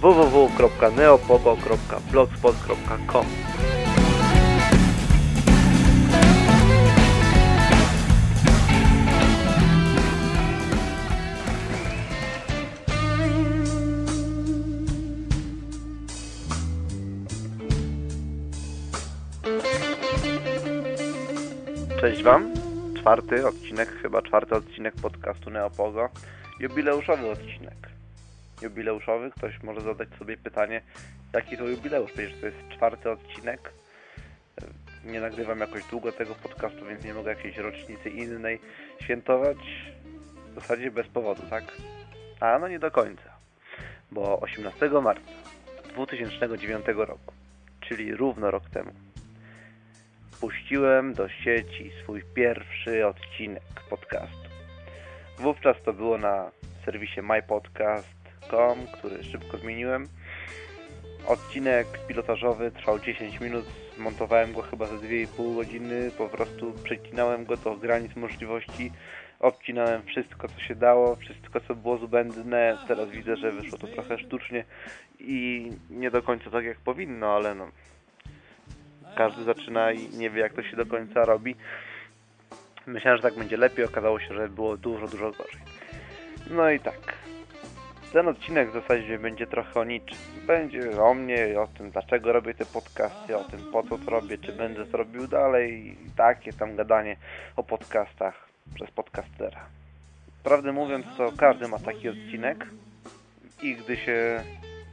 www.neopogo.blogspot.com Cześć Wam. Czwarty odcinek, chyba czwarty odcinek podcastu Neopogo. Jubileuszowy odcinek. Jubileuszowy? Ktoś może zadać sobie pytanie, jaki to jubileusz? Przecież to jest czwarty odcinek. Nie nagrywam jakoś długo tego podcastu, więc nie mogę jakiejś rocznicy innej świętować. W zasadzie bez powodu, tak? A no nie do końca. Bo 18 marca 2009 roku, czyli równo rok temu, puściłem do sieci swój pierwszy odcinek podcastu. Wówczas to było na serwisie mypodcast.com, który szybko zmieniłem. Odcinek pilotażowy trwał 10 minut, montowałem go chyba za 2,5 godziny, po prostu przecinałem go do granic możliwości, obcinałem wszystko co się dało, wszystko co było zbędne. Teraz widzę, że wyszło to trochę sztucznie i nie do końca tak jak powinno, ale no każdy zaczyna i nie wie jak to się do końca robi. Myślałem, że tak będzie lepiej, okazało się, że było dużo, dużo gorzej. No i tak. Ten odcinek w zasadzie będzie trochę o niczym. Będzie o mnie o tym, dlaczego robię te podcasty, o tym, po co to robię, czy będę to robił dalej i takie tam gadanie o podcastach przez podcastera. Prawdę mówiąc, to każdy ma taki odcinek i gdy się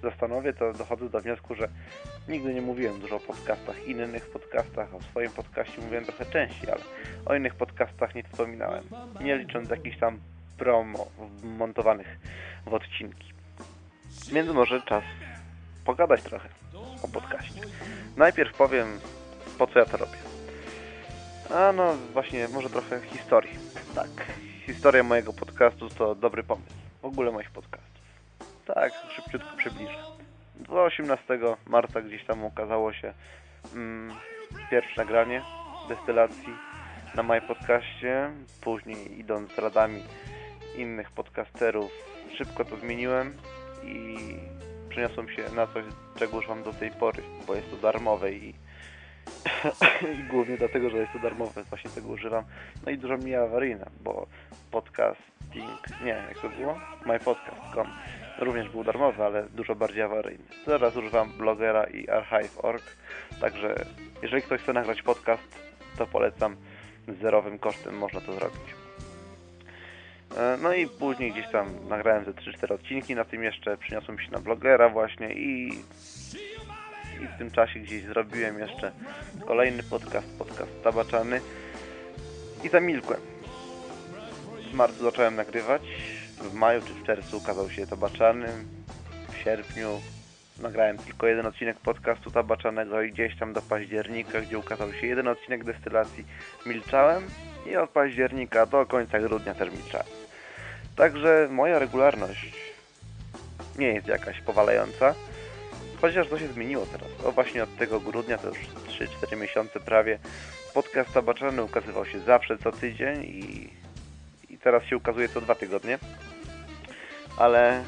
zastanowię, to dochodzę do wniosku, że nigdy nie mówiłem dużo o podcastach, innych podcastach, o swoim podcaście mówiłem trochę częściej, ale o innych podcastach nie wspominałem, nie licząc jakichś tam promo montowanych w odcinki. Więc może czas pogadać trochę o podcaście. Najpierw powiem, po co ja to robię. A no, właśnie, może trochę historii. Tak, historia mojego podcastu to dobry pomysł. W ogóle moich podcastów. Tak, szybciutko przybliżę. 18 marca gdzieś tam ukazało się mm, pierwsze nagranie destylacji na moim podcaście. Później idąc radami innych podcasterów szybko to zmieniłem i przeniosłem się na coś, czego używam do tej pory, bo jest to darmowe i, i głównie dlatego, że jest to darmowe, właśnie tego używam. No i dużo mniej awaryjne, bo podcasting, nie, jak to było? mypodcast.com również był darmowy, ale dużo bardziej awaryjny. Teraz używam blogera i archive.org, także jeżeli ktoś chce nagrać podcast, to polecam zerowym kosztem można to zrobić. No i później gdzieś tam nagrałem ze 3-4 odcinki, na tym jeszcze przyniosłem się na blogera właśnie i, i w tym czasie gdzieś zrobiłem jeszcze kolejny podcast, podcast tabaczany i zamilkłem. W marcu zacząłem nagrywać, w maju czy w czerwcu ukazał się tabaczany, w sierpniu nagrałem tylko jeden odcinek podcastu tabaczanego i gdzieś tam do października, gdzie ukazał się jeden odcinek destylacji, milczałem i od października do końca grudnia też milczałem. Także moja regularność nie jest jakaś powalająca, chociaż to się zmieniło teraz. O właśnie od tego grudnia, to już 3-4 miesiące prawie, podcast tabaczany ukazywał się zawsze co tydzień i, i teraz się ukazuje co dwa tygodnie. Ale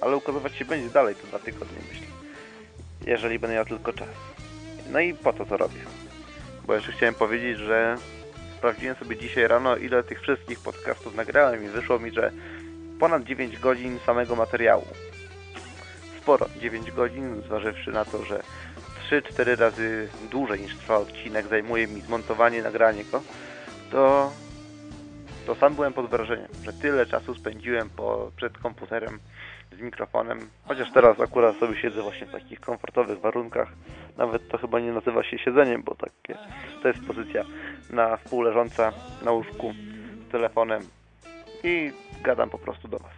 ale ukazywać się będzie dalej co dwa tygodnie, myślę. Jeżeli będę miał tylko czas. No i po co to robię? Bo jeszcze chciałem powiedzieć, że sprawdziłem sobie dzisiaj rano, ile tych wszystkich podcastów nagrałem i wyszło mi, że ponad 9 godzin samego materiału. Sporo, 9 godzin, zważywszy na to, że 3-4 razy dłużej niż trwa odcinek zajmuje mi zmontowanie, nagranie go, to, to sam byłem pod wrażeniem, że tyle czasu spędziłem po, przed komputerem z mikrofonem, chociaż teraz akurat sobie siedzę właśnie w takich komfortowych warunkach. Nawet to chyba nie nazywa się siedzeniem, bo takie, to jest pozycja na wpół leżąca na łóżku z telefonem i gadam po prostu do Was.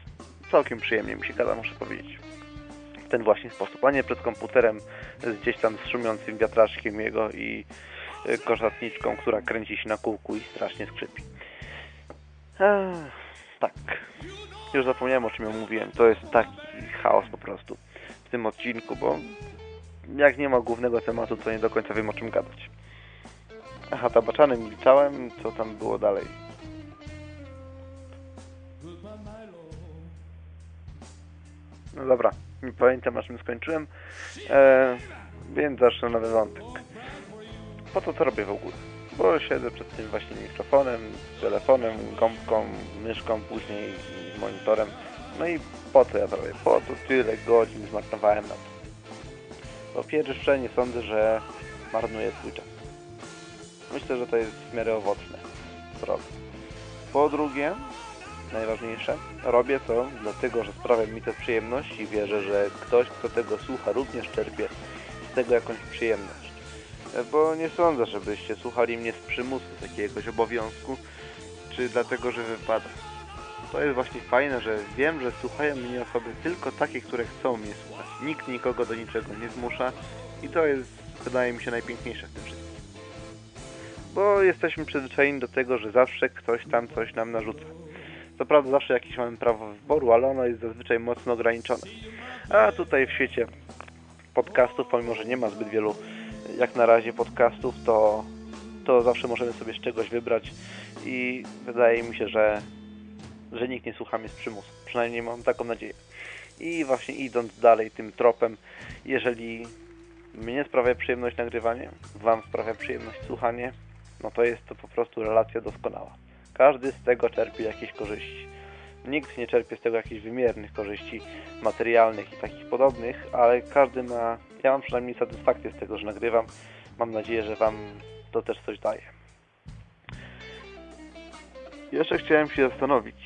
Całkiem przyjemnie mi się gada, muszę powiedzieć. W ten właśnie sposób, a nie przed komputerem gdzieś tam z szumiącym wiatraczkiem jego i y, korzatniczką, która kręci się na kółku i strasznie skrzypi. Ech, tak. Już zapomniałem o czym ja mówiłem. To jest taki chaos po prostu w tym odcinku, bo jak nie ma głównego tematu, to nie do końca wiem o czym gadać. Aha, tabaczanym milczałem, co tam było dalej? No dobra, nie pamiętam na czym skończyłem, e, więc zacznę nowy wątek. Po co to robię w ogóle? Bo siedzę przed tym właśnie mikrofonem, telefonem, gąbką, myszką, później monitorem. No i po co ja to robię? Po co tyle godzin zmarnowałem na to? Po pierwsze, nie sądzę, że marnuję swój czas. Myślę, że to jest w miarę owocne, robię. Po drugie, najważniejsze, robię to dlatego, że sprawia mi to przyjemność i wierzę, że ktoś, kto tego słucha, również czerpie z tego jakąś przyjemność. Bo nie sądzę, żebyście słuchali mnie z przymusu, z jakiegoś obowiązku, czy dlatego, że wypada. To jest właśnie fajne, że wiem, że słuchają mnie osoby tylko takie, które chcą mnie słuchać. Nikt nikogo do niczego nie zmusza i to jest, wydaje mi się, najpiękniejsze w tym wszystkim. Bo jesteśmy przyzwyczajeni do tego, że zawsze ktoś tam coś nam narzuca. Co prawda zawsze jakieś mamy prawo wyboru, ale ono jest zazwyczaj mocno ograniczone. A tutaj w świecie podcastów, pomimo że nie ma zbyt wielu jak na razie podcastów, to, to zawsze możemy sobie z czegoś wybrać i wydaje mi się, że, że nikt nie słucha mnie z przymusu. Przynajmniej mam taką nadzieję. I właśnie idąc dalej tym tropem, jeżeli mnie sprawia przyjemność nagrywanie, Wam sprawia przyjemność słuchanie, no to jest to po prostu relacja doskonała. Każdy z tego czerpie jakieś korzyści. Nikt nie czerpie z tego jakichś wymiernych korzyści materialnych i takich podobnych, ale każdy ma, ja mam przynajmniej satysfakcję z tego, że nagrywam. Mam nadzieję, że Wam to też coś daje. Jeszcze chciałem się zastanowić,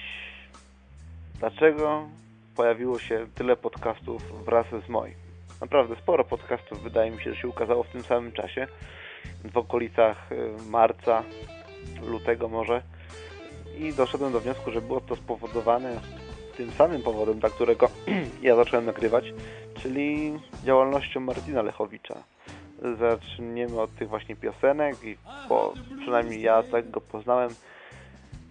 dlaczego pojawiło się tyle podcastów wraz z moim. Naprawdę sporo podcastów wydaje mi się, że się ukazało w tym samym czasie, w okolicach y, marca, lutego może i doszedłem do wniosku, że było to spowodowane tym samym powodem, dla którego ja zacząłem nagrywać, czyli działalnością Martina Lechowicza. Zaczniemy od tych właśnie piosenek i po, przynajmniej ja tak go poznałem.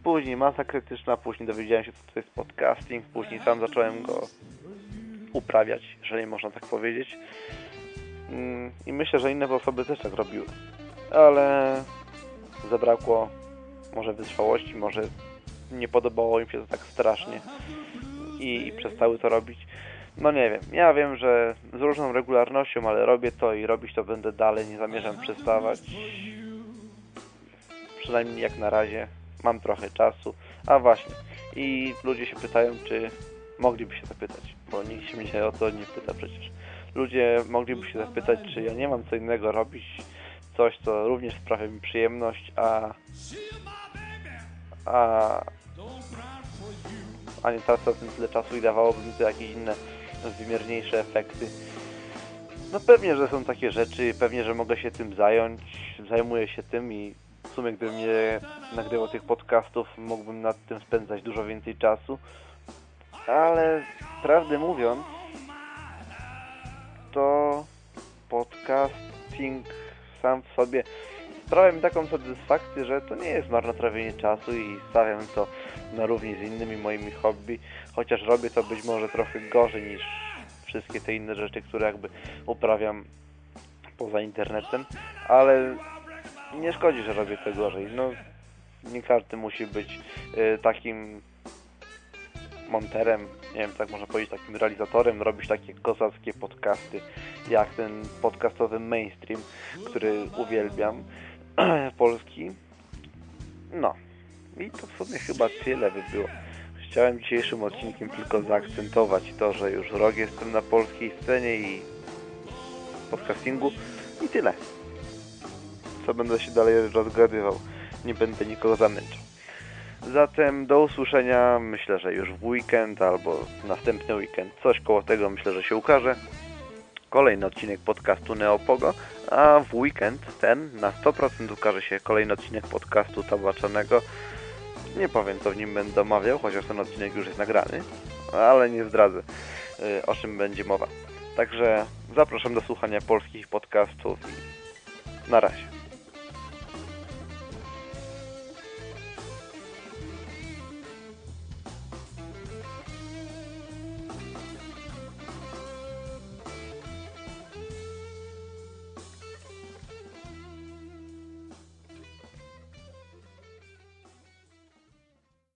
Później masa krytyczna, później dowiedziałem się, co to jest podcasting, później sam zacząłem go uprawiać, jeżeli można tak powiedzieć. Mm, I myślę, że inne osoby też tak robiły. Ale zabrakło może wytrwałości, może nie podobało im się to tak strasznie i, i przestały to robić. No nie wiem, ja wiem, że z różną regularnością, ale robię to i robić to będę dalej, nie zamierzam przestawać. Przynajmniej jak na razie mam trochę czasu. A właśnie, i ludzie się pytają, czy mogliby się zapytać, bo nikt się mnie o to nie pyta przecież. Ludzie mogliby się zapytać, czy ja nie mam co innego robić, coś, co również sprawia mi przyjemność, a a, a nie tracę na tym tyle czasu i dawałoby mi to jakieś inne wymierniejsze efekty. No pewnie, że są takie rzeczy, pewnie, że mogę się tym zająć, zajmuję się tym i w sumie gdybym nie nagrywał tych podcastów, mógłbym nad tym spędzać dużo więcej czasu. Ale prawdę mówiąc, to podcasting sam w sobie sprawia mi taką satysfakcję, że to nie jest marnotrawienie czasu i stawiam to na równi z innymi moimi hobby, chociaż robię to być może trochę gorzej niż wszystkie te inne rzeczy, które jakby uprawiam poza internetem, ale nie szkodzi, że robię to gorzej. No, nie każdy musi być y, takim monterem, nie wiem, tak można powiedzieć, takim realizatorem, robić takie kozackie podcasty, jak ten podcastowy mainstream, który uwielbiam, polski. No, i to w sumie chyba tyle by było. Chciałem dzisiejszym odcinkiem tylko zaakcentować to, że już rok jestem na polskiej scenie i podcastingu i tyle. Co będę się dalej rozgadywał, nie będę nikogo zamęczał. Zatem do usłyszenia, myślę, że już w weekend albo następny weekend. Coś koło tego myślę, że się ukaże. Kolejny odcinek podcastu Neopogo, a w weekend ten na 100% ukaże się kolejny odcinek podcastu Tabaczanego. Nie powiem co w nim będę omawiał, chociaż ten odcinek już jest nagrany, ale nie zdradzę y, o czym będzie mowa. Także zapraszam do słuchania polskich podcastów i na razie.